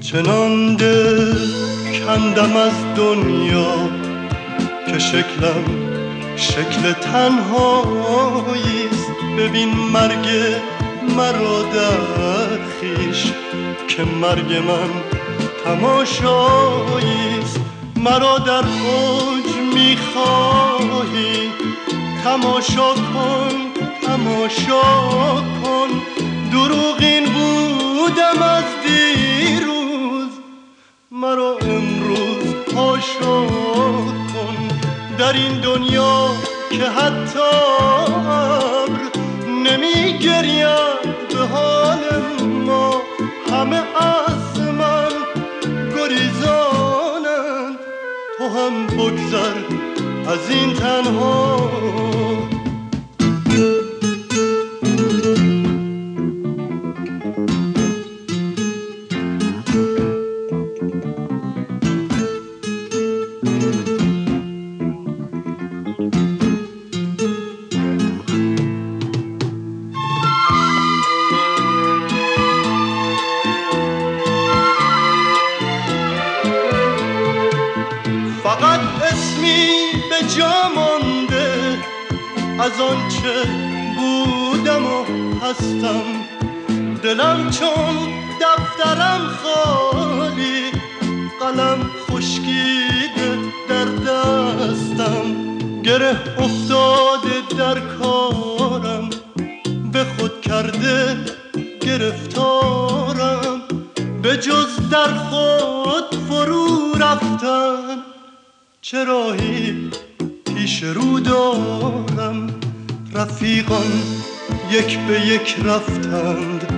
چنان دل کندم از دنیا که شکلم شکل تنهاییست. ببین مرگ مرا در خیش که مرگ من تماشاییست. مرا در اوج می‌خواهی. تماشا کن تماشا کن. دروغین بودم از دیروز. مرا امروز پاشا کن. در این دنیا که حتی ابر نمی گرید به از این تنها به جا مانده. از آنچه بودم و هستم. دلم چون دفترم خالی قلم خشکیده در دستم. گره افتاده در کارم به خود کرده گرفتارم. به جز در خود فرو رفتن چه راهی پیش رو دارم. رفیقان یک به یک رفتند.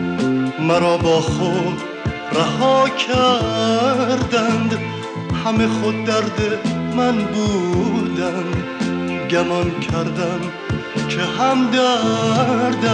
مرا با خود رها کردند. همه خود درد من بودند. گمان کردم که هم دردند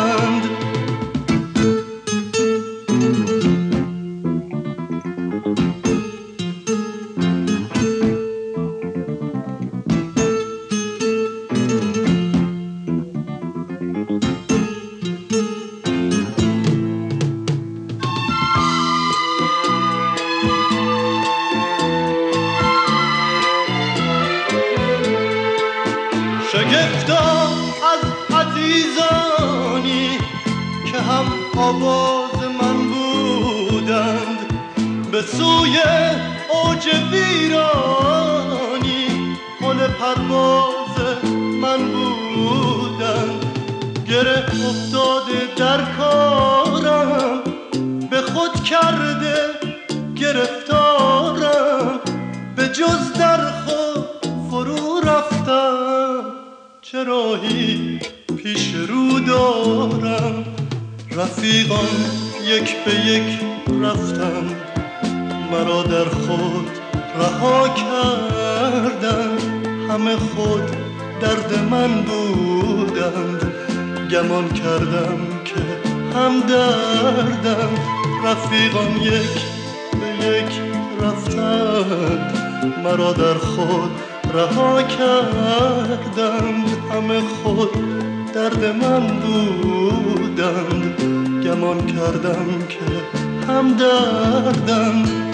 شگفتا از عزیزانی که هم آواز من بودند. به سوی اوج ویرانی پل پرواز من بودند. گره افتاده در کارم به خود کرده گرفتارم. به جز چه راهی پیش رو دارم. رفیقان یک به یک رفتم. مرا در خود رها کردند همه خود درد من بودند گمان کردم که هم دردم. رفیقان یک به یک رفتند مرا در خود رها کردند. همه خود درد من بودند. گمان کردم که هم دردند